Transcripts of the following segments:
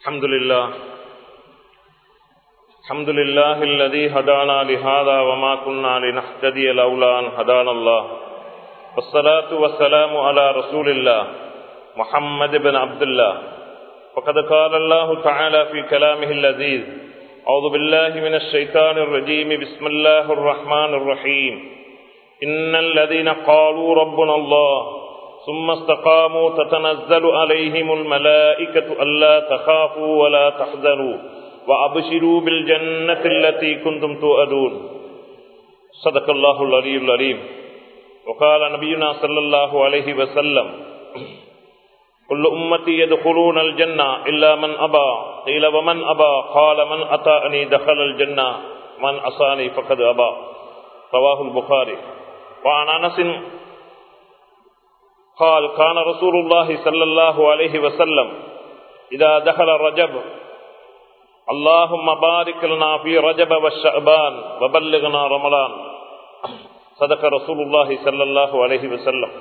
الحمد لله. الحمد لله الذي هدانا لهذا وما كنا لنهتدي لولا أن هدانا الله. والصلاة والسلام على رسول الله محمد بن عبد الله. فقد قال الله تعالى في كلامه اللذيذ أعوذ بالله من الشيطان الرجيم. بسم الله الرحمن الرحيم. إن الذين قالوا ربنا الله ثم استقاموا تتنزل عليهم الملائكة ألا تخافوا ولا تحزنوا وأبشروا بالجنة التي كنتم تؤدون صدق الله العلي العليم وقال نبينا صلى الله عليه وسلم كل أمتي يدخلون الجنة إلا من أبى. قيل ومن أبى؟ قال من أتاني دخل الجنة من أصاني فقد أبى. رواه البخاري. وعن أنس قال كان رسول الله صلى الله عليه وسلم إذا دخل رجب اللهم بارك لنا في رجب والشعبان وبلغنا رمضان صدق رسول الله صلى الله عليه وسلم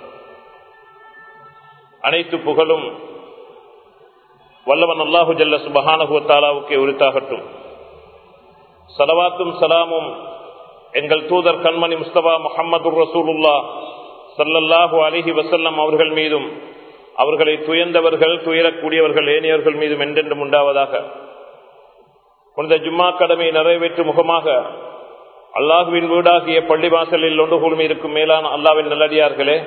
அனைத்து புகழும் வல்லவன் அல்லாஹு ஜல்ல சுபஹானகுவத்தாலாவுக்கே உரித்தாகட்டும் சலவாத்தும் சலாமும் எங்கள் தூதர் கண்மணி முஸ்தபா முகமது ரசூலுல்லா சல்லல்லாஹு அலிஹி வசல்லம் அவர்கள் மீதும் அவர்களை துயர்ந்தவர்கள் துயரக்கூடியவர்கள் ஏனையவர்கள் மீதும் என்றென்றும் உண்டாவதாக. புனித ஜும்மா கடமை நிறைவேற்றும் முகமாக அல்லாஹுவின் வீடாகிய பள்ளிவாசலில் ஒன்று கூர்மி இருக்கும் மேலான அல்லாவின் நல்லடியார்களே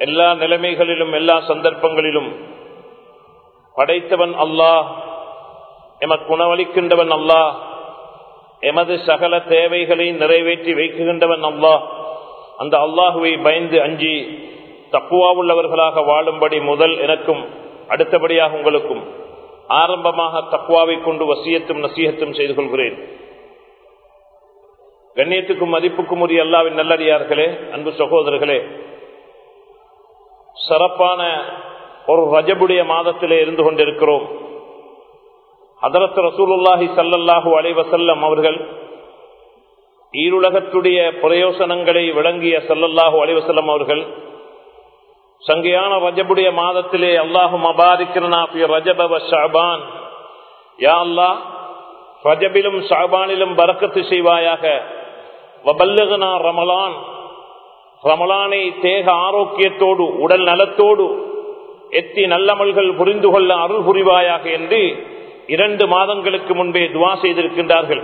எல்லா நிலைமைகளிலும் எல்லா சந்தர்ப்பங்களிலும் படைத்தவன் அல்லாஹ் எமக்கு உணவளிக்கின்றவன் அல்லாஹ் எமது சகல தேவைகளை நிறைவேற்றி வைக்கின்றவன் அல்லாஹ் அந்த அல்லாஹுவை பயந்து அஞ்சி தப்புவாவுள்ளவர்களாக வாழும்படி முதல் எனக்கும் அடுத்தபடியாக உங்களுக்கும் ஆரம்பமாக தக்குவாவை கொண்டு வசியத்தும் நசீகத்தும் செய்து கொள்கிறேன். கண்ணியத்துக்கும் மதிப்புக்கும் உரிய அல்லாவின் நல்லடியார்களே அன்பு சகோதரர்களே சிறப்பான ஒரு ரஜபுடைய மாதத்திலே இருந்து கொண்டிருக்கிறோம். அதரத் ரசூலுல்லாஹி சல்லல்லாஹு அலைவசல்லம் அவர்கள் ஈருலகத்துடைய பிரயோசனங்களை விளங்கிய சல்லல்லாஹு அலைவசல்லம் அவர்கள் சங்கையான ரஜபுடைய மாதத்திலே அல்லாஹு மபாரிக்கிறனா யா அல்லா ரஜபிலும் ஷாபானிலும் பறக்கத்து செய்வாயாக. வபல்லுகனா ரமலான் ரமலானை தேக ஆரோக்கியத்தோடு உடல் நலத்தோடு எத்தி நல்லமல்கள் புரிந்து கொள்ள அருள் புரிவாயாக என்று இரண்டு மாதங்களுக்கு முன்பே துவா செய்திருக்கின்றார்கள்.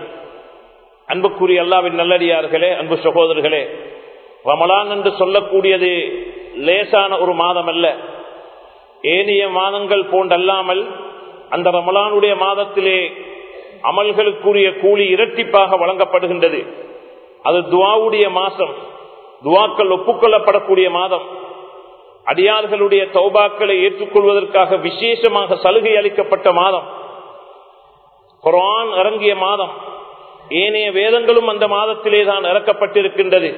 அன்புக்குரிய அல்லாவின் நல்லடியார்களே அன்பு சகோதரர்களே ரமலான் என்று சொல்லக்கூடியது லேசான ஒரு மாதம் அல்ல ஏனைய மாதங்கள் போன்றல்லாமல் அந்த ரமலானுடைய மாதத்திலே அமல்களுக்குரிய கூலி இரட்டிப்பாக வழங்கப்படுகின்றது. அது துவாவுடைய மாசம் துவாக்கள் ஒப்புக்கொள்ளப்படக்கூடிய மாதம். அடியார்களுடைய தௌபாக்களை ஏற்றுக்கொள்வதற்காக விசேஷமாக சலுகை அளிக்கப்பட்ட மாதம். குரான் இறங்கிய மாதம். ஏனைய வேதங்களும் அந்த மாதத்திலே தான் இறக்கப்பட்டிருக்கின்றது.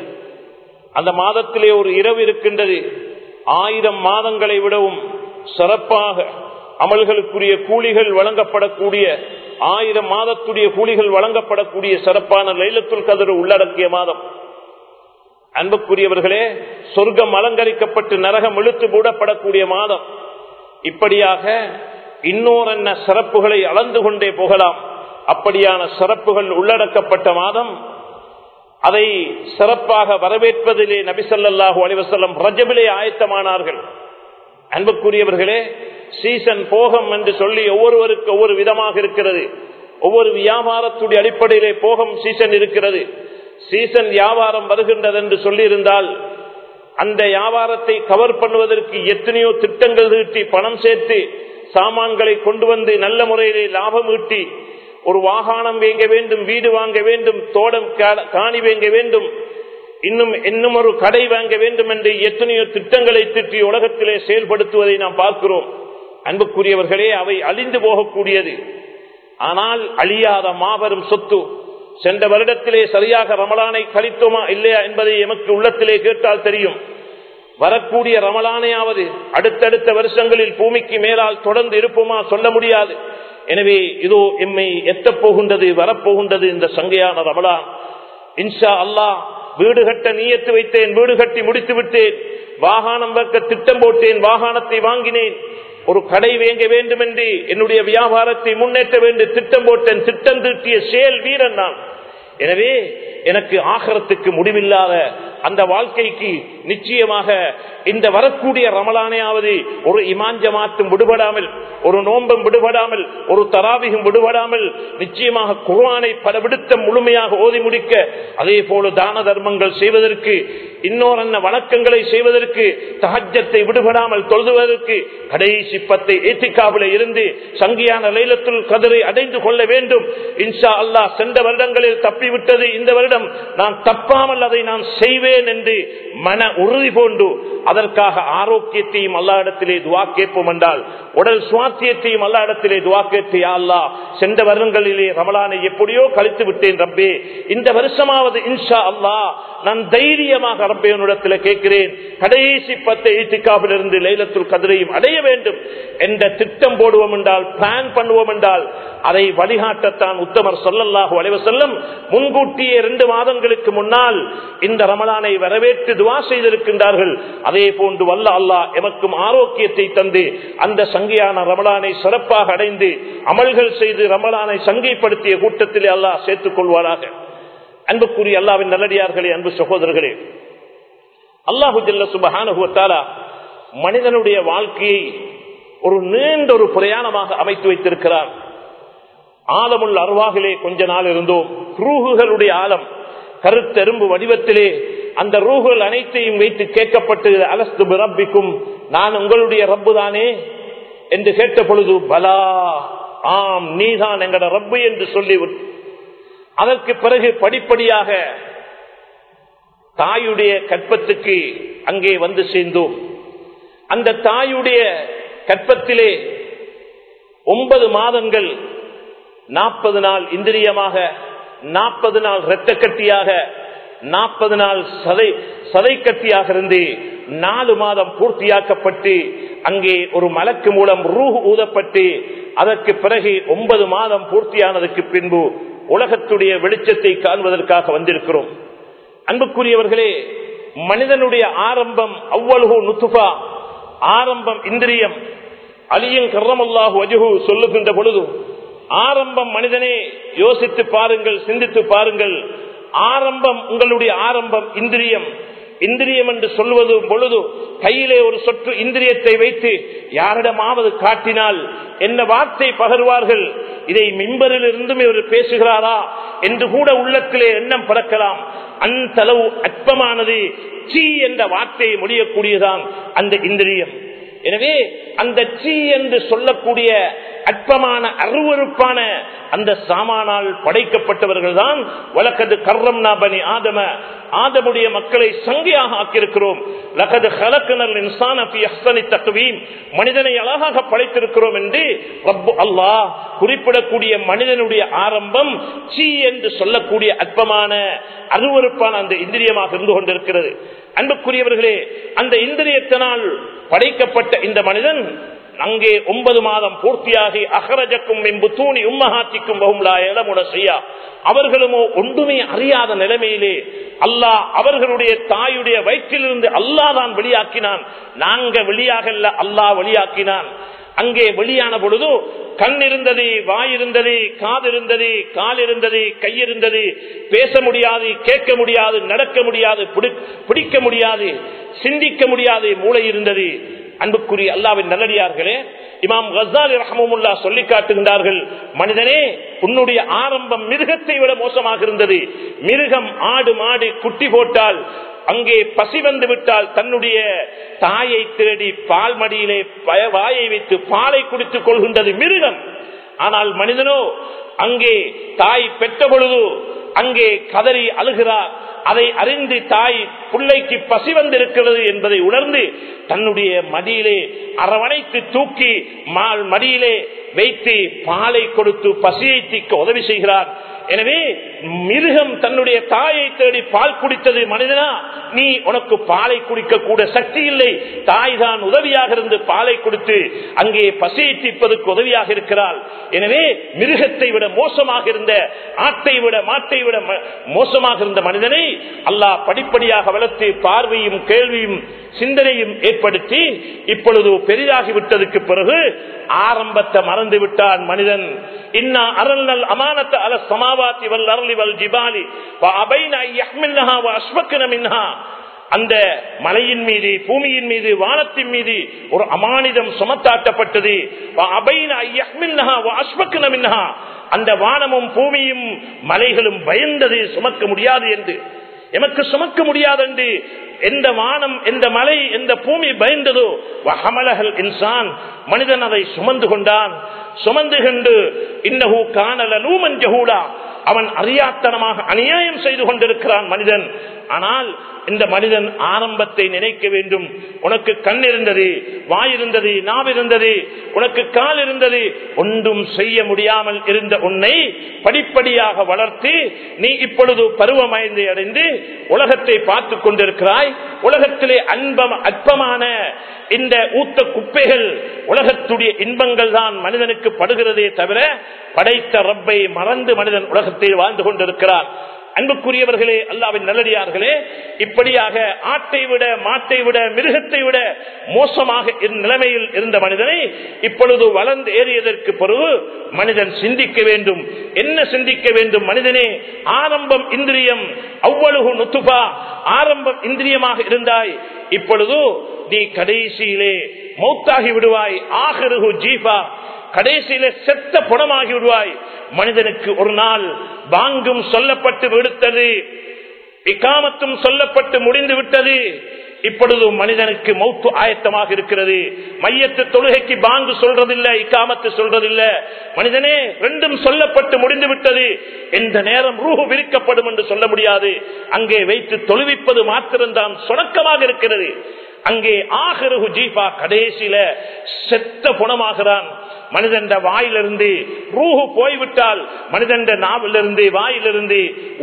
அந்த மாதத்திலே ஒரு இரவு இருக்கின்றது. ஆயிரம் மாதங்களை விடவும் சிறப்பாக அமல்களுக்குரிய கூலிகள் வழங்கப்படக்கூடிய ஆயிரம் மாதத்துடைய கூலிகள் வழங்கப்படக்கூடிய சிறப்பான லைலத்துல் கதிர் உள்ளடக்கிய மாதம். அன்புக்குரியவர்களே சொர்க்கம் அலங்கரிக்கப்பட்டு நரகம் இழுத்து மூடப்படக்கூடிய மாதம். இப்படியாக இன்னொரு என்ன சிறப்புகளை அளந்து கொண்டே போகலாம். அப்படியான சிறப்புகள் உள்ளடக்கப்பட்ட மாதம் அதை சிறப்பாக வரவேற்பதிலே நபிசல்லாஹூ அலிவசல்லம் ரஜபிலே ஆயத்தமானார்கள். அன்புக்குரியவர்களே சீசன் போகம் என்று சொல்லி ஒவ்வொருவருக்கு ஒவ்வொரு விதமாக இருக்கிறது. ஒவ்வொரு வியாபாரத்துடைய அடிப்படையிலே போகம் சீசன் இருக்கிறது. சீசன் வியாபாரம் வருகின்றது என்று சொல்லியிருந்தால் அந்த வியாபாரத்தை கவர் பண்ணுவதற்கு எத்தனையோ திட்டங்கள் ஈட்டி பணம் சேர்த்து சாமான்களை கொண்டு வந்து நல்ல முறையிலே லாபம் ஈட்டி ஒரு வாகனம் வேங்க வேண்டும் வீடு வாங்க வேண்டும் தோடம் காணி வேங்க வேண்டும் இன்னும் இன்னும் ஒரு கடை வாங்க வேண்டும் என்று எத்தனையோ திட்டங்களை திட்டி உலகத்திலே செயல்படுத்துவதை நாம் பார்க்கிறோம். அன்புக்குரியவர்களே அவை அழிந்து போகக்கூடியது. ஆனால் அழியாத மாபெரும் சொத்து சென்ற வருடத்திலே சரியாக ரமலானை கழித்தோமா இல்லையா என்பதை எமக்கு உள்ளத்திலே கேட்டால் தெரியும். வரக்கூடிய ரமலானையாவது அடுத்தடுத்த வருஷங்களில் பூமிக்கு மேலால் தொடர்ந்து இருப்போமா சொல்ல முடியாது. எனவே இதோ எம்மை எத்தப் போகின்றது வரப்போகின்றது இந்த சங்கையான ரமலான். இன்ஷா அல்லாஹ் வீடு கட்ட நீயத்து வைத்தேன் வீடு கட்டி முடித்து விட்டேன். வாகனம் வைக்க திட்டம் போட்டேன் வாகனத்தை வாங்கினேன். ஒரு கடை வேங்க வேண்டும் என்று என்னுடைய வியாபாரத்தை முன்னேற்ற வேண்டும் திட்டம் போட்டேன் திட்டம் தீட்டிய செயல் வீரன் நான். எனவே எனக்கு ஆகரத்துக்கு முடிவில்லாத அந்த வாழ்க்கைக்கு நிச்சயமாக இந்த வரக்கூடிய ரமலானையாவது ஒரு இமாஞ்சமாத்தும் விடுபடாமல் ஒரு நோம்பும் விடுபடாமல் ஒரு தராவிகும் விடுபடாமல் நிச்சயமாக குர்ஆனை பல விடுத்தம் முழுமையாக ஓதி முடிக்க அதே போல தான தர்மங்கள் செய்வதற்கு இன்னொரு வணக்கங்களை செய்வதற்கு தகஜத்தை விடுபடாமல் தொழுதுவதற்கு கடைசி பத்தை ஏத்திக்காவில இருந்து சங்கியான லைலத்துள் கதிரை அடைந்து கொள்ள வேண்டும். இன்ஷா அல்லாஹ் சென்ற வருடங்களில் தப்பிவிட்டது. இந்த வருடம் நான் தப்பாமல் அதை நான் செய்வேன் என்று மன உறுதி போன்று அதற்காக ஆரோக்கியத்தையும் அல்லா இடத்திலே துவா கேட்போம் என்றால் உடல் சுவாத்தியத்தையும் அல்லா இடத்திலே துவா கேட்டு அல்லா சென்ற வருடங்களிலே ரமலானை எப்படியோ கழித்து விட்டேன் ரப்பே. இந்த வருஷமாவது இன்ஷா அல்லா நான் தைரியமாக ரப்பேனிடத்தில் கேட்கிறேன். கடைசி பத்து ஈட்டிக்காவில் இருந்து லைலத்துள் கதிரையும் அடைய வேண்டும். என்ற திட்டம் போடுவோம் என்றால் பிளான் பண்ணுவோம் என்றால் அதை வழிகாட்டத்தான் உத்தமர் சொல்லல்லாஹு அலைவசல்லம் முன்கூட்டியே இரண்டு மாதங்களுக்கு முன்னால் இந்த ரமலானை வரவேற்று துவா செய்திருக்கின்றார்கள். அதே போன்று வல்ல அல்லாஹ் எமக்கும் ஆரோக்கியத்தை தந்து அந்த சங்கையான ரமலானை சிறப்பாக அடைந்து அமல்கள் செய்து ரமலானை சங்கைப்படுத்திய கூட்டத்திலே அல்லாஹ் சேர்த்துக் கொள்வாராக. அன்புக்குரிய அல்லாவின் நல்லடியார்களே அன்பு சகோதரர்களே அல்லாஹு ஜல்ல சுபஹானுவத்தாலா மனிதனுடைய வாழ்க்கையை ஒரு நீண்ட ஒரு பிரயாணமாக அமைத்து வைத்திருக்கிறார். ஆழமுள்ள அருவாகிலே கொஞ்ச நாள் இருந்தோம். ரூகுகளுடைய ஆழம் கருத்தெரும்பு வடிவத்திலே அந்த ரூகுகள் அனைத்தையும் வைத்து கேட்கப்பட்டு அலஸ்து ரப்பிக்கும் நான் உங்களுடைய ரப்பு தானே என்று கேட்ட பொழுது பலா ஆம் நீதான் எங்கட ரப்பு என்று சொல்லி அதற்கு பிறகு படிப்படியாக தாயுடைய கற்பத்துக்கு அங்கே வந்து சேர்ந்தோம். அந்த தாயுடைய கற்பத்திலே ஒன்பது மாதங்கள் நாற்பது நாள் இந்திரியமாக நாற்பது நாள் இரத்த கட்டியாக நாற்பது நாள் சதை சதை கட்டியாக இருந்து நாலு மாதம் பூர்த்தியாக்கப்பட்டு அங்கே ஒரு மலக்கு மூலம் ரூஹ் ஊதப்பட்டு அதற்கு பிறகு ஒன்பது மாதம் பூர்த்தியானதுக்கு பின்பு உலகத்துடைய வெளிச்சத்தை காண்பதற்காக வந்திருக்கிறோம். அன்புக்குரியவர்களே மனிதனுடைய ஆரம்பம் அவ்வளவு நுத்துபா ஆரம்பம் இந்திரியம். அலியும் கர்ணமல்லாஹு வஜுகு சொல்லுகின்ற பொழுது ஆரம்பம் மனிதனே யோசித்து பாருங்கள் சிந்தித்து பாருங்கள். ஆரம்பம் உங்களுடைய ஆரம்பம் இந்திரியம். இந்திரியம் என்று சொல்வது பொழுது கையிலே ஒரு சொற்று இந்திரியத்தை வைத்து யாரிடமாவது காட்டினால் என்ன வார்த்தை பகர்வார்கள்? இதை மின்பரில் இருந்தும் இவர் பேசுகிறாரா? என்று கூட உள்ளத்திலே எண்ணம் பறக்கலாம். அந்த அளவு அற்பமானது சீ என்ற வார்த்தையை முடியக்கூடியதான் அந்த இந்திரியம். எனவே அந்த சீ என்று சொல்லக்கூடிய அற்பமான அருவறுப்பான அந்த சாமானால் படைக்கப்பட்டவர்கள் தான் வழக்கது கர்ரம் நாபனி ஆதம. ஆதமுடைய மக்களை சங்கையாக ஆக்கியிருக்கிறோம். லகது ஹலக்கனல் இன்சான தத்துவீம் மனிதனை அழகாக படைத்திருக்கிறோம் என்று ரப்பு அல்லாஹ் குறிப்பிடக்கூடிய மனிதனுடைய ஆரம்பம் சீ என்று சொல்லக்கூடிய அற்பமான அருவறுப்பான அந்த இந்திரியமாக இருந்து கொண்டிருக்கிறது. அன்புக்குரியவர்களே அந்த இந்திரியத்தினால் படைக்கப்பட்ட இந்த மனிதன் அங்கே ஒன்பது மாதம் பூர்த்தியாகி அகரஜக்கும் எம்பு தூணி உம்மஹாத்திக்கும் பகுமலா இடமுட செய்யா அவர்களுமோ ஒன்றுமே அறியாத நிலைமையிலே அல்லாஹ் அவர்களுடைய தாயுடைய வயிற்றிலிருந்து அல்லாஹ் தான் வெளியாக்கினான். நாங்க வெளியாகல்ல அல்லாஹ் வெளியாக்கினான். அங்கே வெளியான பொழுது கண் இருந்தது வாய் இருந்தது காது இருந்தது கால் இருந்தது கை இருந்தது பேச முடியாது கேட்க முடியாது நடக்க முடியாது பிடிக்க முடியாது சிந்திக்க முடியாது மூளை இருந்தது. அன்புக்குரிய அல்லாவின் நல்லடியார்களே இமாம் கசாலி ரஹமுல்லா சொல்லி காட்டுகின்றார்கள் மனிதனே உன்னுடைய ஆரம்பம் மிருகத்தை விட மோசமாக இருந்தது. மிருகம் ஆடு மாடு குட்டி போட்டால் அங்கே பசி வந்து விட்டால் தன்னுடைய தாயை தேடி பால் மடியிலே வாயை வைத்து பாலை குடித்துக் கொள்கின்றது மிருகம். ஆனால் மனிதனோ அங்கே தாய் பெற்ற பொழுது அங்கே கதறி அழுகிறார். அதை அறிந்து தாய் பிள்ளைக்கு பசி வந்திருக்கிறது என்பதை உணர்ந்து தன்னுடைய மடியிலே அரவணைத்து தூக்கி மடியிலே வைத்து பாலை கொடுத்து பசியை தீக்க உதவி செய்கிறார். எனவே மிருகம் தன்னுடைய தாயை தேடி பால் குடித்தது மனிதனா நீ உனக்கு பாலை குடிக்க கூட சக்தி இல்லை. தாய் தான் உதவியாக இருந்து பாலை கொடுத்து அங்கே பசியை தீர்ப்பதற்கு உதவியாக இருக்கிறாள். எனவே மிருகத்தை விட மோசமாக இருந்த ஆட்டை விட மாட்டை விட மோசமாக இருந்த மனிதனை அல்லாஹ் படிப்படியாக வளர்த்து பார்வையும் கேள்வியும் சிந்தனையும் ஏற்படுத்தி இப்பொழுது பெரிதாகி விட்டதுக்கு பிறகு ஆரம்பத்தை மறந்து விட்டான் மனிதன். இன்னா அரல்நல் அமானத்த அல சமாவாத்தி வல் அரளி வல் ஜிபாலி. அந்த மலையின் மீது பூமியின் மீது வானத்தின் மீது ஒரு அமானிதம் சுமத்தாட்டப்பட்டது. அந்த வானமும் பூமியும் மலைகளும் பயந்தது சுமக்க முடியாது என்று. எமக்கு சுமக்க முடியாது என்று எந்த வானம் எந்த மலை எந்த பூமி பயந்ததோ வஹமலஹல் இன்சான் மனிதன் அதை சுமந்து கொண்டான். சுமந்து கொண்டு இன்னஹு காணல லூமன் ஜஹூலா. அவன் அறியாத்தனமாக அநியாயம் செய்து கொண்டிருக்கிறான் மனிதன். ஆனால் இந்த மனிதன் ஆரம்பத்தை நினைக்க வேண்டும். உனக்கு கண் இருந்தது வாய் இருந்தது நாவ் இருந்தது உனக்கு கால் இருந்தது ஒன்றும் செய்ய முடியாமல் இருந்த உன்னை படிப்படியாக வளர்த்து நீ இப்பொழுது பருவமயந்தை அடைந்து உலகத்தை பார்த்து கொண்டிருக்கிறாய். உலகத்திலே அன்பம் அற்பமான இந்த ஊத்த குப்பைகள் உலகத்துடைய இன்பங்கள் தான் மனிதனுக்கு படுகிறதே தவிர படைத்த ரப்பை மறந்து மனிதன் உலகத்தில் வாழ்ந்து கொண்டிருக்கிறார். அன்புக்குரியவர்களே அல்லாவின் நல்லடியார்களே இப்படியாக ஆட்டை விட மாட்டை விட மிருகத்தை விட மோசமாக நிலைமையில் இருந்த மனிதனை இப்பொழுது வளர்ந்து ஏறியதற்கு பிறகு மனிதன் சிந்திக்க வேண்டும். என்ன சிந்திக்க வேண்டும் மனிதனே? ஆரம்பம் இந்திரியம் அவ்வளவு நுத்துபா ஆரம்பம் இந்திரியமாக இருந்தாய். இப்பொழுது நீ கடைசியிலே மௌத்தாகி விடுவாய். ஆகருகு ஜீபா. கடைசியில செத்த புணமாகி விடுவாய். மனிதனுக்கு ஒரு நாள் வாங்கும் சொல்லப்பட்டு விடுத்தது இக்காமத்தும் சொல்லப்பட்டு முடிந்து விட்டது. இப்பொழுது மனிதனுக்கு மௌத்து ஆயத்தமாக இருக்கிறது. மையத்து தொழுகைக்கு பாங்கு சொல்றதில்லை இக்காமத்து சொல்றதில்லை. மனிதனே ரெண்டும் சொல்லப்பட்டு முடிந்து விட்டது எந்த நேரம் ரூஹு விரிக்கப்படும் என்று சொல்ல முடியாது. அங்கே வைத்து தொழுவிப்பது மாத்திரம்தான் சுணக்கமாக இருக்கிறது. அங்கே ஆகருகு ஜீபா கடைசியில செத்த புணமாகிறான். மனிதன் வாயிலிருந்து ரூஹு போய்விட்டால் மனிதன் நாவிலிருந்து வாயிலிருந்து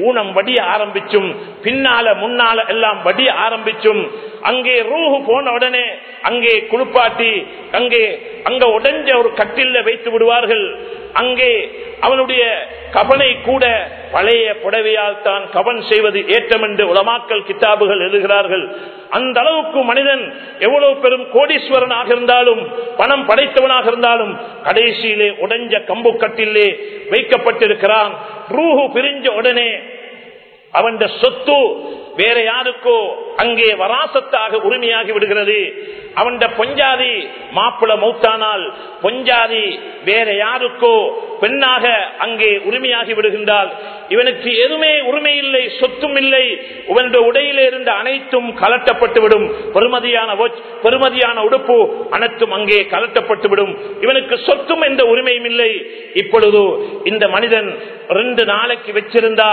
ஊனம் வடிய ஆரம்பிச்சும் பின்னால முன்னால எல்லாம் வடிய ஆரம்பிச்சும் அங்கே ரூஹு போன உடனே அங்கே குளிப்பாட்டி அங்கே அங்க உடஞ்ச ஒரு கட்டில வைத்து விடுவார்கள். அங்கே அவனுடைய கவனை கூட பழைய புடவையால் தான் கவன் செய்வது ஏற்றம் என்று உலமாக்கல் கித்தாபுகள் எழுதுகிறார்கள். அந்த அளவுக்கு மனிதன் எவ்வளவு பெரும் கோடீஸ்வரனாக இருந்தாலும் பணம் படைத்தவனாக இருந்தாலும் கடைசியிலே உடைஞ்ச கம்புக்கட்டிலே வைக்கப்பட்டிருக்கிறான். ரூஹு பிரிஞ்ச உடனே அவன் சொத்து வேற யாருக்கோ அங்கே வராசத்தாக உரிமையாகி விடுகிறது. அவன் பொஞ்சாதி மாப்பிள மௌத்தானால் பொஞ்சாதி வேற யாருக்கோ பெண்ணாக அங்கே உரிமையாகி விடுகின்றால் இவனுக்கு எதுவுமே உரிமை இல்லை சொத்தும் இல்லை. இவனுடைய உடையில இருந்த அனைத்தும் கலட்டப்பட்டு விடும். பெருமதியான பெருமதியான உடுப்பு அனைத்தும் அங்கே கலட்டப்பட்டு விடும். இவனுக்கு சொத்தும் எந்த உரிமையும் இல்லை. இப்பொழுது இந்த மனிதன் ரெண்டு நாளைக்கு வச்சிருந்தா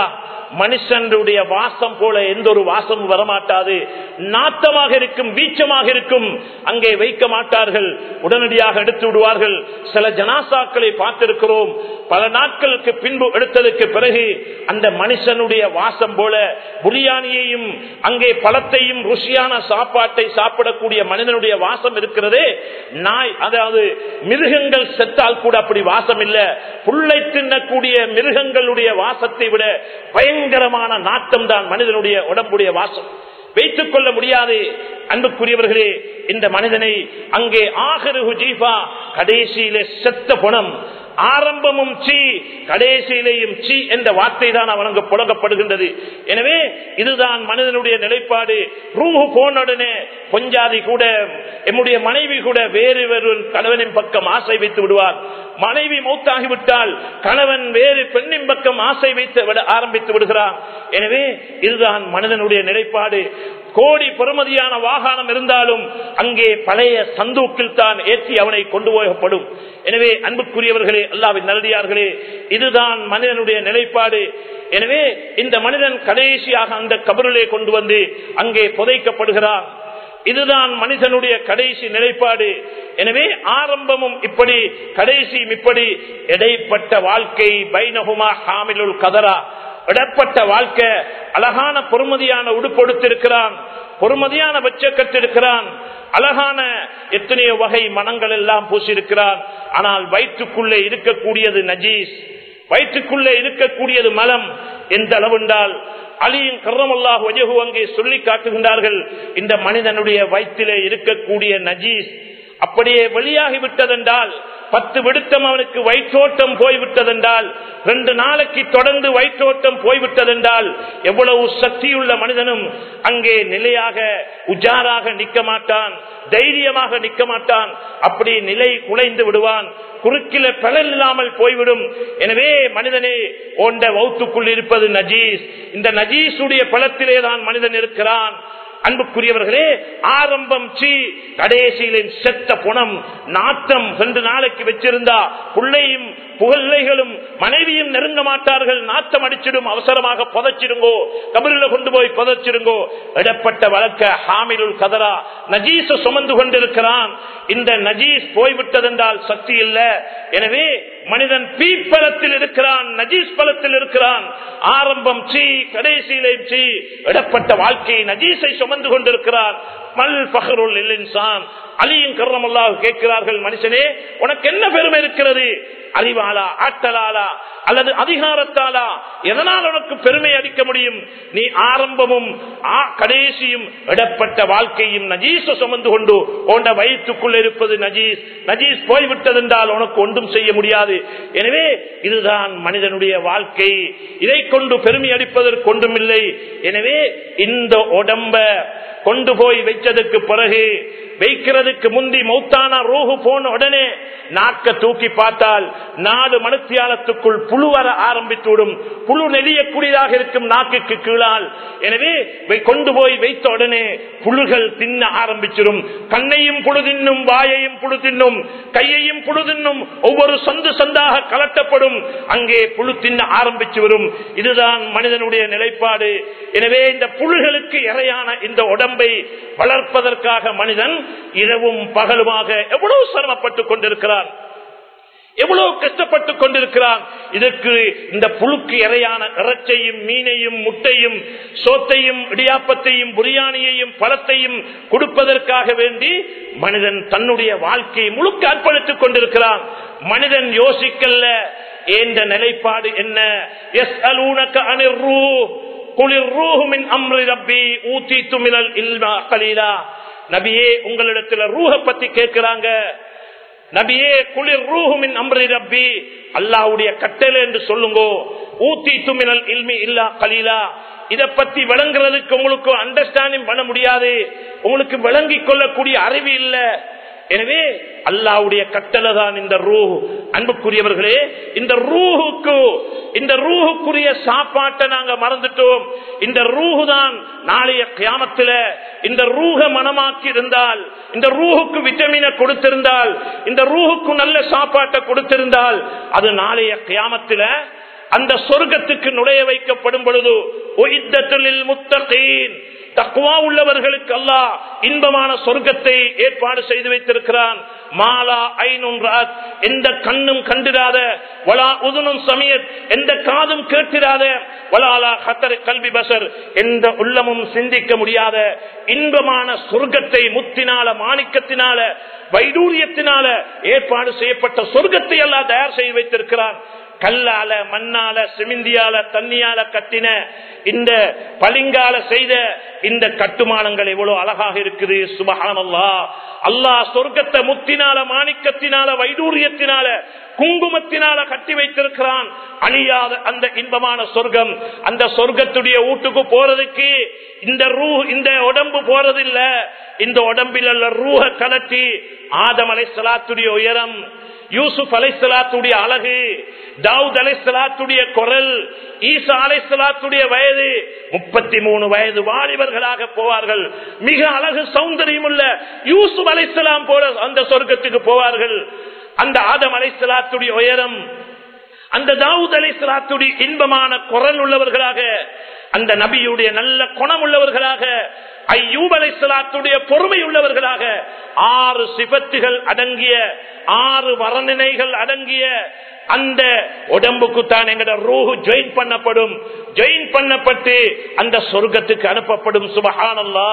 மனிதனுடைய வாசம் போல எந்த ஒரு வாசமும் வரமாட்டாது. நாத்தமாக இருக்கும் வீச்சமாக இருக்கும். அங்கே வைக்க மாட்டார்கள். உடனடியாக எடுத்து விடுவார்கள். சில ஜனாசாக்களை பார்த்திருக்கிறோம். பல நாட்களுக்கு பின்பு எடுத்ததுக்கு பிறகு அந்த மனுஷனுடைய வாசம் போல புரியாணியையும் அங்கே பழத்தையும் ருசியான சாப்பாட்டை சாப்பிடக்கூடிய மனிதனுடைய வாசம் இருக்கிறதே. நாய் அதாவது மிருகங்கள் செத்தால் கூட அப்படி வாசம் இல்லை புல்லை தின்னக்கூடிய மிருகங்களுடைய வாசத்தை விட பயங்கரமான நாட்டம் தான் மனிதனுடைய உடம்புடைய வாசம். வைத்துக் கொள்ள முடியாது. அன்புக்குரியவர்களே இந்த மனிதனை அங்கே ஆகருகு ஜீஃபா கடைசியிலே செத்த குணம். ஆரம்பமும் சி கடைசியிலேயும் சி என்ற வார்த்தை தான் அவனுக்கு புழங்கப்படுகின்றது எனவே இதுதான் மனிதனுடைய நிலைப்பாடு. ரூஹு போனுடனே கொஞ்சாதி கூட எம்முடைய மனைவி கூட வேறு வேறு கணவனின் பக்கம் ஆசை வைத்து விடுவார். மனைவி மௌத்தாகிவிட்டால் கணவன் வேறு பெண்ணின் பக்கம் ஆசை வைத்து விட ஆரம்பித்து விடுகிறான் எனவே இதுதான் மனிதனுடைய நிலைப்பாடு. கோடி பெறுமதியான வாகனம் இருந்தாலும் அங்கே பழைய சந்தூக்கில் தான் ஏற்றி அவனை கொண்டு போகப்படும். எனவே அன்புக்குரியவர்களே அல்லாவின் நல்லடியார்களே இதுதான் மனிதனுடைய நிலைப்பாடு. எனவே இந்த மனிதன் கடைசியாக அந்த கபருளே கொண்டு வந்து அங்கே புதைக்கப்படுகிறான். இதுதான் மனிதனுடைய கடைசி நிலைப்பாடு. எனவே ஆரம்பமும் இப்படி கடைசியும் இப்படி இடைப்பட்ட வாழ்க்கை பைனகுமா ஹாமிலுல் கதரா. இடப்பட்ட வாழ்க்கை அழகான பொறுமதியான உடுப்பொடுத்திருக்கிறான் பொறுமதியான வச்சக்கத்திருக்கிறான் அழகான எத்தனையோ வகை மனங்கள் எல்லாம் பூசியிருக்கிறார். ஆனால் வயிற்றுக்குள்ளே இருக்கக்கூடியது நஜீஸ். வயிற்றுக்குள்ளே இருக்கக்கூடியது மலம். எந்த அளவுண்டால் அலியின் கர்ரமல்லாஹ் ஒஜகு அங்கே சொல்லி காட்டுகின்றார்கள் இந்த மனிதனுடைய வயிற்றிலே இருக்கக்கூடிய நஜீஸ் அப்படியே வெளியாகி விட்டதென்றால் பத்து விடுத்தம் அவனுக்கு வயிற்றோட்டம் போய்விட்டதென்றால் ரெண்டு நாளைக்கு தொடர்ந்து வயிற்றோட்டம் போய்விட்டதென்றால் எவ்வளவு சக்தியுள்ள மனிதனும் அங்கே நிலையாக உஜாராக நிற்க மாட்டான் தைரியமாக நிற்க மாட்டான். அப்படி நிலை குலைந்து விடுவான். குறுக்கில பலன் இல்லாமல் போய்விடும். எனவே மனிதனே ஓண்ட வௌத்துக்குள் இருப்பது நஜீஸ். இந்த நஜீஸுடைய பலத்திலே தான் மனிதன் இருக்கிறான். அன்புக்குரியவர்களே ஆரம்பம் சீ கடைசியிலின் செத்த புணம் நாட்டம் ரெண்டு நாளைக்கு வச்சிருந்தா பிள்ளையும் புகழ்லைகளும் மனைவியும் நெருங்க மாட்டார்கள் நாட்டம் அடிச்சிடும் அவசரமாக புதைச்சிருங்கோ கபரில கொண்டு போய் புதைச்சிருங்கோ இடப்பட்ட வழக்க ஹாமிலுல் கதரா நஜீச சுமந்து கொண்டிருக்கிறான். இந்த நஜீஸ் போய்விட்டதென்றால் சக்தி இல்லை. எனவே மனிதன் பீப்பலத்தில் இருக்கிறான் நஜீஸ் பலத்தில் இருக்கிறான். ஆரம்பம் சி கடைசியிலே சி இடப்பட்ட வாழ்க்கை நஜீஸை சுமந்து கொண்டிருக்கிறான் மல் பஹருல் இன்சான். அலியும் கர்ணமல்லாக கேட்கிறார்கள் மனுஷனே உனக்கு என்ன பெருமை இருக்கிறது? அறிவாளா ஆற்றலாளா அல்லது அதிகாரத்தாலா எதனால் உனக்கு பெருமை அடிக்க முடியும்? நீ ஆரம்பமும் கடைசியும் இடப்பட்ட வாழ்க்கையும் நஜீஸ சுமந்து கொண்டு உண்ட வயிற்றுக்குள் இருப்பது நஜீஸ். நஜீஸ் போய்விட்டதென்றால் உனக்கு ஒன்றும் செய்ய முடியாது. எனவே இதுதான் மனிதனுடைய வாழ்க்கை. இதை கொண்டு பெருமை அடிப்பதற்கு ஒன்றுமில்லை. எனவே இந்த உடம்ப கொண்டு போய் வைச்சதுக்கு பிறகு வைக்கிறது வைக்கிறதுக்கு முந்தி மௌத்தானா ரூஹு போன உடனே நாக்க தூக்கி பார்த்தால் நாலு மனுத்தியாலத்துக்குள் புழு வர ஆரம்பித்துவிடும். புழு நெளியக்கூடியதாக இருக்கும் நாக்குக்கு கீழால். எனவே கொண்டு போய் வைத்த உடனே புழுகள் தின்ன ஆரம்பிச்சிடும். கண்ணையும் புழு தின்னும் வாயையும் புழு தின்னும் கையையும் புழு தின்னும் ஒவ்வொரு சந்து சந்தாக கலட்டப்படும். அங்கே புழு தின்ன ஆரம்பிச்சு வரும் இதுதான் மனிதனுடைய நிலைப்பாடு. எனவே இந்த புழுகளுக்கு இறையான இந்த உடம்பை வளர்ப்பதற்காக மனிதன் இரவும் பகலுமாக எவ்வளவு சிரமப்பட்டுக் கொண்டிருக்கிறான்? எவ்வளவு கஷ்டப்பட்டுக் கொண்டிருக்கிறான்? இதற்கு இந்த புழுக்கு இறையான இறைச்சையும் மீனையும் முட்டையும் சோத்தையும் இடியாப்பத்தையும் புரியாணியையும் பழத்தையும் கொடுப்பதற்காக வேண்டி மனிதன் தன்னுடைய வாழ்க்கையை முழுக்க அர்ப்பணித்துக் கொண்டிருக்கிறான். மனிதன் யோசிக்கல்ல என்ற நிலைப்பாடு என்ன? எஸ் அலூனக்கு அனிர் குளிர் ரூஹுமின் அம்ரி ரப்பி ஊத்தி துமிழல் இல்லா கலீலா. நபியே உங்களிடத்துல ரூஹ பத்தி கேட்கிறாங்க. நபியே குளிர் ரூஹுமின் அம்ரி ரப்பி. அல்லாவுடைய கட்டளை என்று சொல்லுங்கோ. ஊத்தி துமினல் இல்மி இல்லா கலீலா. இத பத்தி விளங்குறதுக்கு உங்களுக்கு அண்டர்ஸ்டாண்டிங் பண்ண முடியாது. உங்களுக்கு விளங்கிக் கொள்ளக்கூடிய அறிவு இல்லை. எனவே அல்லாவுடைய கட்டளை தான் இந்த ரூஹு. அன்புக்குரியவர்களே இந்த ரூஹுக்கு இந்த ரூஹுக்குரிய சாப்பாட்டை நாங்க மறந்துட்டோம். இந்த ரூஹு தான் நாளைய கியாமத்துல இந்த ரூஹ மனமாக்கி இருந்தால் இந்த ரூஹுக்கு விட்டமினை கொடுத்திருந்தால் இந்த ரூஹுக்கு நல்ல சாப்பாட்டை கொடுத்திருந்தால் அது நாளைய கியாமத்துல அந்த சொர்க்கத்துக்கு நுழைய வைக்கப்படும் பொழுது முத்தகீன். தக்குவா உள்ளவர்களுக்கு அல்லாஹ் இன்பமான சொர்க்கத்தை ஏற்பாடு செய்து வைத்திருக்கிறான். மாலா ஐநும் எந்த கண்ணும் கண்டிராத வலா உதுனும் சமயத் எந்த காதும் கேட்டிராத வலாலா ஹத்தர் கல்வி பசர். எந்த உள்ளமும் சிந்திக்க முடியாத இன்பமான சொர்க்கத்தை முத்தினால மாணிக்கத்தினால வைடூரியத்தினால ஏற்பாடு செய்யப்பட்ட சொர்க்கத்தை எல்லாம் தயார் செய்து வைத்திருக்கிறான். கல்லால மண்ணால சிமிந்தியால தண்ணியால கட்டின இந்த பளிங்கால செய்த இந்த கட்டுமானங்கள் எவ்வளவு அழகாக இருக்குது. சுபகானல்லா அல்லாஹ் சொர்க்கத்தை முத்தினால மாணிக்கத்தினால வைடூரியத்தினால குங்குமத்தினால கட்டி வைத்திருக்கிறான். அழியாத அந்த இன்பமான சொர்க்கம். அந்த சொர்க்கத்துடைய வீட்டுக்கு போறதுக்கு இந்த ரூ இந்த உடம்பு போறதில்ல. இந்த உடம்பில் அல்ல ரூஹ கலட்டி ஆதமலை சலாத்துடைய உயரம் யூசுப் அலைசலாத்துடைய அழகு தாவூத் அலைசலாத்துடைய குரல் ஈசா அலைசலாத்துடைய வயது முப்பத்தி மூணு வயது வாலிபர்களாக போவார்கள். மிக அழகு சௌந்தரியம் உள்ள யூசுப் அலைசலாம் போல அந்த சொர்க்கத்துக்கு போவார்கள். அந்த ஆதம் அலைசலாத்துடைய உயரம் அந்த தாவூத் அலைசலாத்துடைய இன்பமான குரல் உள்ளவர்களாக அந்த நபியுடைய நல்ல குணம் உள்ளவர்களாக ஐயூப் அலைசலாத்துடைய பொறுமை உள்ளவர்களாக ஆறு சிபத்துகள் அடங்கிய ஆறு வரநினைகள் அடங்கிய அந்த உடம்புக்கு தான் எங்கட ரூஹு ஜெயின் பண்ணப்படும். ஜெயின் பண்ணப்பட்டு அந்த சொர்க்கத்துக்கு அனுப்பப்படும். சுபஹானல்லா.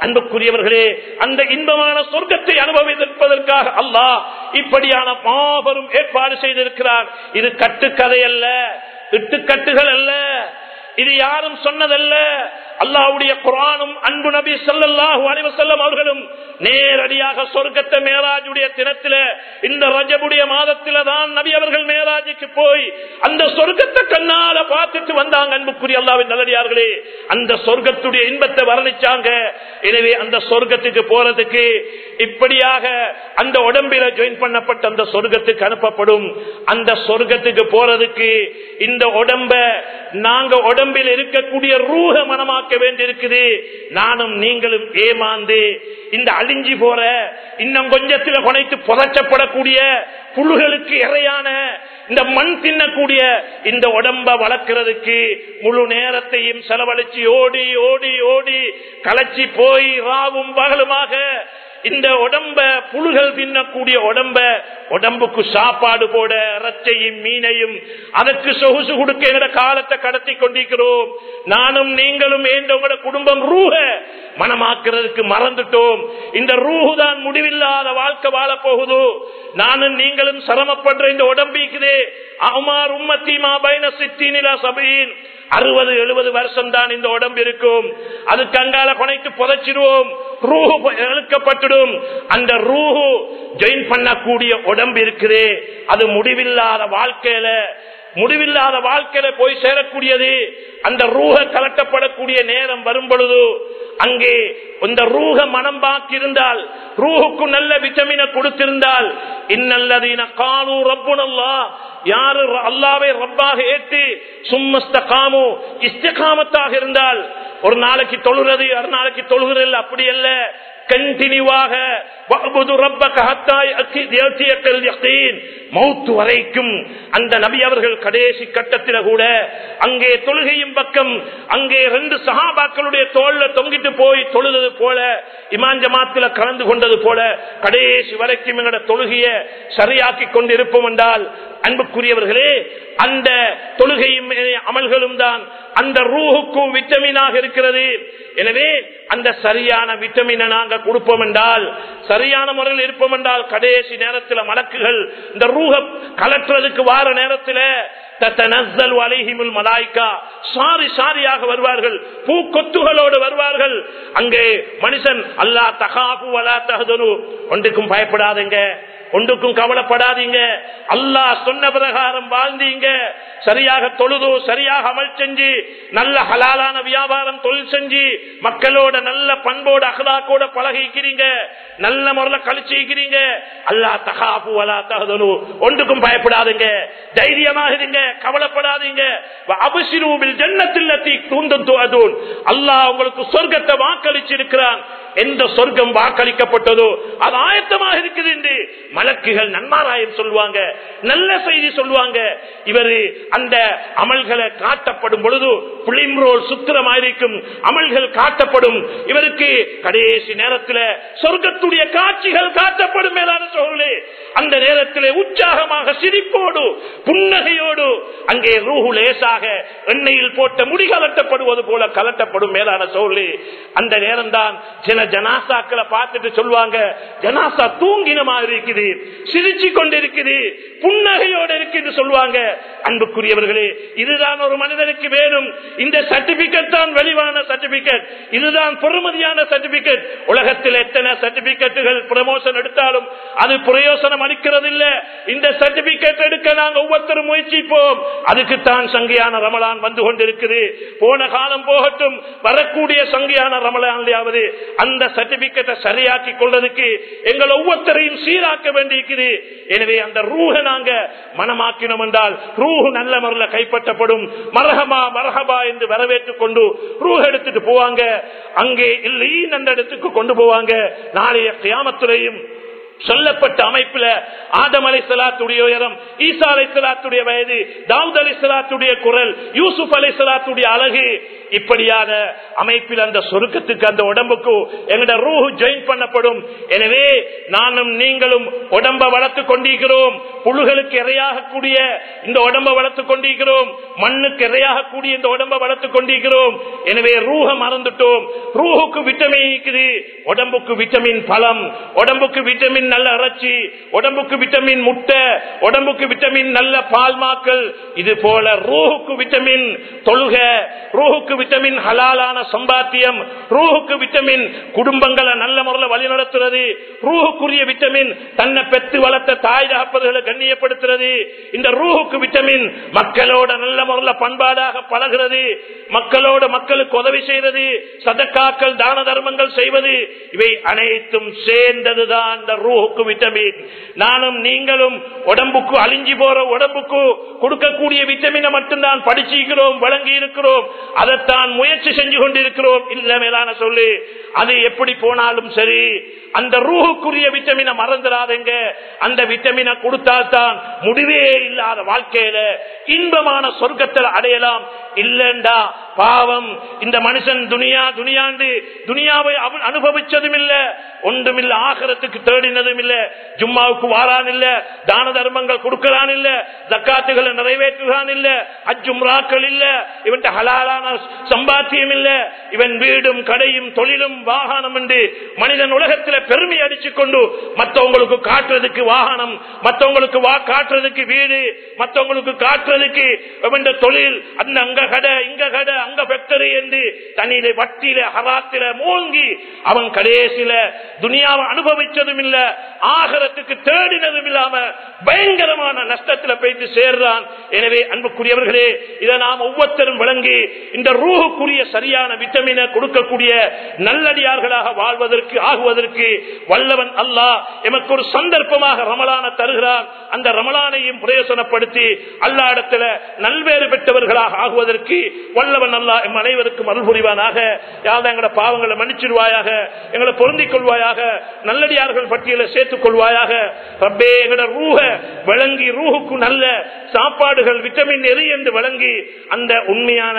அன்புக்குரியவர்களே அந்த இன்பமான சொர்க்கத்தை அனுபவிப்பதற்காக அல்லாஹ் இப்படியான மாபெரும் ஏற்பாடு செய்திருக்கிறார். இது கட்டுக்கதை அல்ல இட்டுக்கட்டுகள் அல்ல. இது யாரும் சொன்னதல்ல. அல்லாவுடைய குரானும் அன்பு நபி சல்லாஹூ அலிவசல்லம் அவர்களும் நேரடியாக சொர்க்கத்தை மேராஜுடைய தினத்தில இந்த ரஜபுடைய மாதத்தில தான் நபி அவர்கள் மேராஜுக்கு போய் அந்த சொர்க்கத்தை கண்ணால பார்த்துட்டு வந்தாங்க. அன்புக்குரிய அல்லாவின் நல்லடியார்களே அந்த சொர்க்கத்துடைய இன்பத்தை வர்ணிச்சாங்க. எனவே அந்த சொர்க்கத்துக்கு போறதுக்கு இப்படியாக அந்த உடம்பில ஜாயின் பண்ணப்பட்ட அந்த சொர்க்கத்துக்கு அனுப்பப்படும். அந்த சொர்க்கத்துக்கு போறதுக்கு இந்த உடம்ப நாங்க உடம்பில் இருக்கக்கூடிய ரூக மனமாக்க வேண்டியிருக்குது. நானும் நீங்களும் ஏமாந்து. இந்த அழிஞ்சி போற இன்னும் கொஞ்சத்தில் கொனைத்து புதைச்சப்படக்கூடிய புழுகளுக்கு இறையான இந்த மண் தின்னக்கூடிய இந்த உடம்ப வளர்க்கிறதுக்கு முழு நேரத்தையும் செலவழிச்சு ஓடி ஓடி ஓடி களைச்சி போய் ராவும் பகலுமாக இந்த உடம்ப புழுகள் தின்னக்கூடிய உடம்ப உடம்புக்கு சாப்பாடு போட இறச்சையும் மீனையும் அதற்கு சொகுசு கொடுக்க எங்கட காலத்தை கடத்தி கொண்டிருக்கிறோம். நானும் நீங்களும் ஏந்த குடும்பம் ரூஹ மனமாக்குறதுக்கு மறந்துட்டோம். இந்த ரூஹு தான் முடிவில்லாத வாழ்க்கை வாழ போகுது? நானும் நீங்களும் சிரமப்படுற இந்த உடம்பிக்குதே. அமார் உம்மத்திமா பைன சித்தினிலா சபையின் அறுபது எழுபது வருஷம் தான் இந்த உடம்பு இருக்கும். அது கங்கால கொனைத்து புதைச்சிடுவோம். ரூஹு எழுக்கப்பட்டுடும் அந்த ரூஹு ஜெயின் பண்ணக்கூடிய உடம்பு இருக்குதே. அது முடிவில்லாத வாழ்க்கையில முடிவில்லாத வாழ்க்கையில போய் சேரக்கூடியது அந்த ரூக கலட்டப்படக்கூடிய நேரம் வரும் பொழுது அங்கே இந்த ரூக மனம் பாக்கியிருந்தால் ரூஹுக்கு நல்ல விட்டமினை கொடுத்திருந்தால் இன்னல்லதீன காணு ரப்புனல்லா யாரு அல்லாவை ரப்பாக ஏற்று சும்மஸ்த காமு இஸ்தகாமத்தாக இருந்தால் ஒரு நாளைக்கு தொழுகிறது ஒரு நாளைக்கு தொழுகிறது அப்படி அல்ல கண்டினியூவாக மௌத்து வரைக்கும் அந்த நபி அவர்கள் கடைசி கட்டத்தில கூட அங்கே தொழுகையும் பக்கம் அங்கே ரெண்டு சகாபாக்களுடைய தோல்ல தொங்கிட்டு போய் தொழுது போல இமாஞ்சமாத்தில கலந்து கொண்டது போல கடைசி வரைக்கும் எங்களோட தொழுகைய சரியாக்கி கொண்டிருப்போம் என்றால் அன்புக்குரியவர்களே அந்த தொழுகையும் அமல்களும் தான் அந்த ரூஹுக்கும் விட்டமினாக இருக்கிறது. எனவே அந்த சரியான விட்டமினை நாங்க கொடுப்போம் என்றால் சரியான முறையில் இருப்போம் என்றால் கடைசி நேரத்தில் மலக்குகள் இந்த ரூஹ கலற்றதுக்கு வார நேரத்தில் சாரி சாரியாக வருவார்கள். பூக்கொத்துகளோடு வருவார்கள். அங்கே மனுஷன் அல்லா தகாபு வலா தகதனு ஒன்றுக்கும் பயப்படாதுங்க. ஒன்றுக்கும் கவலைப்படாதீங்க. அல்லாஹ் சொன்ன பிரகாரம் வாழ்ந்தீங்க. சரியாக தொழுது சரியாக அமல் செஞ்சு நல்ல ஹலாலான வியாபாரம் தொழில் செஞ்சு மக்களோட நல்ல பண்போட அகலாக்கோட பழகிக்கிறீங்க. நல்ல முறையில் கழிச்சிக்கிறீங்க அல்லா தகாபு அலா தகதனு ஒன்றுக்கும் பயப்படாதுங்க. தைரியமாக இருங்க கவலைப்படாதீங்க அபிசிரூபில் ஜன்னத்தில் தூண்டும் அல்லாஹ் உங்களுக்கு சொர்க்கத்தை வாக்களிச்சிருக்கிறான். எந்த சொர்க்கம் வாக்களிக்கப்பட்டதோ அது ஆயத்தமாக இருக்குது என்று மலக்குகள் நன்மாராயம் சொல்லுவாங்க நல்ல செய்தி சொல்லுவாங்க. இவரு அந்த அமல்களை காட்டப்படும் பொழுது புளிம்ரோல் சுத்திரமாயிருக்கும் அமல்கள் காட்டப்படும். இவருக்கு கடைசி நேரத்தில் சொர்க்கத்துடைய காட்சிகள் காட்டப்படும் மேலான சோழே அந்த நேரத்தில் உற்சாகமாக சிரிப்போடு புன்னகையோடு அங்கே ரூஹு லேசாக எண்ணெயில் போட்ட முடி கலட்டப்படுவது போல கலட்டப்படும் மேலான சோழி. அந்த நேரம் தான் சில ஜனாசாக்களை பார்த்துட்டு சொல்லுவாங்க ஜனாசா தூங்கினமா இருக்குது சிரிச்சு கொண்டிருக்குது புன்னகையோடு இருக்குது சொல்லுவாங்க. அன்புக்குரியவர்களே இதுதான் ஒரு மனிதனுக்கு வேணும். இந்த சர்டிபிகேட் தான் வெளிவான சர்டிபிகேட். இதுதான் பொறுமதியான சர்டிபிகேட். உலகத்தில் எத்தனை சர்டிபிகேட்டுகள் ப்ரமோஷன் எடுத்தாலும் அது பிரயோசனம் மறுக்கிறதில்லை இந்த சர்டிபிகேட் எடுக்க நாங்க ஒவ்வொருத்தரும் முயற்சிப்போம். அதுக்குத்தான் சங்கியான ரமலான் வந்து கொண்டிருக்குது. போன காலம் போகட்டும் வரக்கூடிய சங்கியான ரமலான்லையாவது அந்த சர்டிபிகேட்டை சரியாக்கி கொள்றதுக்கு எங்கள் ஒவ்வொருத்தரையும் சீராக்க வேண்டியிருக்குது. எனவே அந்த ரூஹ நாங்க மனமாக்கினோம் என்றால் ரூஹு நல்ல முறையில் கைப்பற்றப்படும். மரகமா மரகபா என்று வரவேற்றுக் கொண்டு ரூஹ் எடுத்துட்டு போவாங்க. அங்கே இல்லை அந்த இடத்துக்கு கொண்டு போவாங்க. நாளைய கியாமத்துறையும் சொல்லப்பட்ட அமைப்புல ஆதம் அலை சலாத்துடைய உயரம் ஈசா அலை சலாத்துடைய வயது தாவூத் அலை சலாத்துடைய குரல் யூசுப் அலை சலாத்துடைய அழகு இப்படியான அமைப்பில் அந்த சொருக்கத்துக்கு அந்த உடம்புக்கு எங்கட ரூஹு ஜாயின் பண்ணப்படும். எனவே நானும் நீங்களும் உடம்பை வளர்த்து கொண்டிருக்கிறோம். புழுகளுக்கு இரையாக கூடிய இந்த உடம்பை வளர்த்து கொண்டிருக்கிறோம். மண்ணுக்கு இரையாக கூடிய இந்த உடம்பை வளர்த்து கொண்டிருக்கிறோம். எனவே ரூஹ மறந்துட்டோம். ரூஹுக்கு விட்டமின் இருக்குது. உடம்புக்கு விட்டமின் பழம். உடம்புக்கு விட்டமின் நல்ல இறைச்சி. உடம்புக்கு விட்டமின் முட்டை. உடம்புக்கு விட்டமின் நல்ல பால்மாக்கள் இது போல ரூஹுக்கு விட்டமின் தொழுக. ரூஹுக்கு விட்டமின் ஹலாலான சம்பாத்தியம் ரூஹுக்கு விட்டமின் குடும்பங்களை நல்ல முறையில் வழிநடத்துறது ரூஹுக்குரிய விட்டமின் தன்னை பெற்று வளர்த்த தாய் தகப்பதுகளை கண்ணியப்படுத்துறது இந்த ரூஹுக்கு விட்டமின் மக்களோட நல்ல முறையில் பண்பாடாக பழகிறது மக்களோட மக்களுக்கு உதவி செய்வது சதக்காக்கள் தான தர்மங்கள் செய்வது இவை அனைத்தும் சேர்ந்ததுதான் இந்த ரூஹுக்கு விட்டமின் நானும் நீங்களும் உடம்புக்கு அழிஞ்சி போற உடம்புக்கு கொடுக்கக்கூடிய விட்டமினை மட்டும்தான் படிச்சிருக்கிறோம் வழங்கி இருக்கிறோம் அதை தான் முயற்சி செஞ்சு கொண்டிருக்கிறோம். இல்ல மேலான சொல்லு. அது எப்படி போனாலும் சரி. அந்த ரூஹுக்குரிய விட்டமினை மறந்துடாதங்க. அந்த விட்டமினை கொடுத்தால்தான் முடிவே இல்லாத வாழ்க்கையில இன்பமான சொர்க்கத்தில் அடையலாம். இல்லண்டா பாவம். இந்த மனுஷன் துனியா துனியாண்டு துனியாவை அவன் அனுபவிச்சதும் இல்ல. ஒன்றுமில்ல ஆகரத்துக்கு தேடினதும் இல்ல. ஜும்மாவுக்கு வாரான் இல்ல. தான தர்மங்கள் கொடுக்கிறான் இல்ல. தக்காத்துகளை நிறைவேற்றுகிறான் இல்ல. அஜும்ராக்கள் இல்ல. இவன் ஹலாலான சம்பாத்தியம் இல்ல இவன் வீடும் கடையும் தொழிலும் வாகனம் என்று மனிதன் உலகத்தில் பெருமை அடிச்சு கொண்டு மற்றவங்களுக்கு காட்டுறதுக்கு வாகனம் மற்றவங்களுக்கு காட்டுறதுக்கு வீடு மற்றவங்களுக்கு காட்டுறதுக்கு தொழில் அந்த அங்க கடை இங்க கடை அங்க ஃபேக்டரி என்று தண்ணியில வட்டியில ஹராத்தில மூங்கி அவன் கடைசியில துனியாவை அனுபவிச்சதும் இல்ல ஆகரத்துக்கு தேடினதும் இல்லாம பயங்கரமான நஷ்டத்துல போயிட்டு சேர்றான். எனவே அன்புக்குரியவர்களே இதை நாம் ஒவ்வொருத்தரும் விளங்கி இந்த ரூஹுக்குரிய சரியான விட்டமினை கொடுக்கக்கூடிய நல்லடியார்களாக வாழ்வதற்கு ஆகுவதற்கு வல்லவன் அல்லாஹ். எமக்கு ஒரு சந்தர்ப்பமாக ரமலான தருகிறான். அந்த ரமலானையும் பிரயோசனப்படுத்தி அல்லா இடத்துல நல்வேறு பெற்றவர்களாக ஆகுவதற்கு வல்லவன் அல்லா எம் அனைவருக்கும் அருள் புரிவானாக. யாரும் எங்களோட பாவங்களை மன்னிச்சிடுவாயாக எங்களை பொருந்திக் கொள்வாயாக நல்லடியார்கள் பட்டியலை சேர்த்துக் கொள்வாயாக. ரப்பே எங்களோட ரூஹ விளங்கி ரூஹுக்கு நல்ல சாப்பாடுகள் விட்டமின் எது என்று வழங்கி அந்த உண்மையான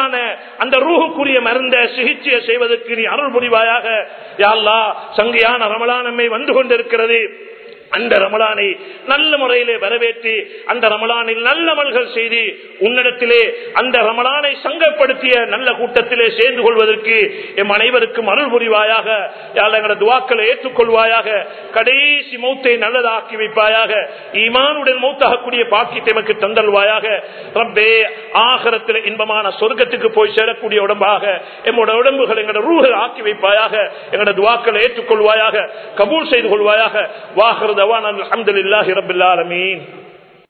அசலான அந்த ரூஹுக்குரிய மருந்த சிகிச்சையை செய்வதற்கு நீ அருள் புரிவாயாக. யாழ்லா சங்கையான ரமலானம்மை வந்து கொண்டிருக்கிறது. அந்த ரமலானை நல்ல முறையிலே வரவேற்று அந்த ரமலானில் நல்ல மல்கள் செய்து உன்னிடத்திலே அந்த ரமலானை சங்கப்படுத்திய நல்ல கூட்டத்திலே சேர்ந்து கொள்வதற்கு எம் அனைவருக்கும் அருள் புரிவாயாக. எங்களோட துவாக்களை ஏற்றுக்கொள்வாயாக. கடைசி மௌத்தை நல்லதாக்கி வைப்பாயாக. ஈமானுடன் மௌத்தாகக்கூடிய பாக்கியத்தை எமக்கு தந்தல்வாயாக ரப்பே ஆகரத்தில் இன்பமான சொர்க்கத்துக்கு போய் சேரக்கூடிய உடம்பாக எம்மோட உடம்புகள் எங்களோட ரூஹை ஆக்கி வைப்பாயாக. எங்களோட துவாக்களை ஏற்றுக்கொள்வாயாக கபூல் செய்து கொள்வாயாக. வாகிறது الحمد لله رب العالمين.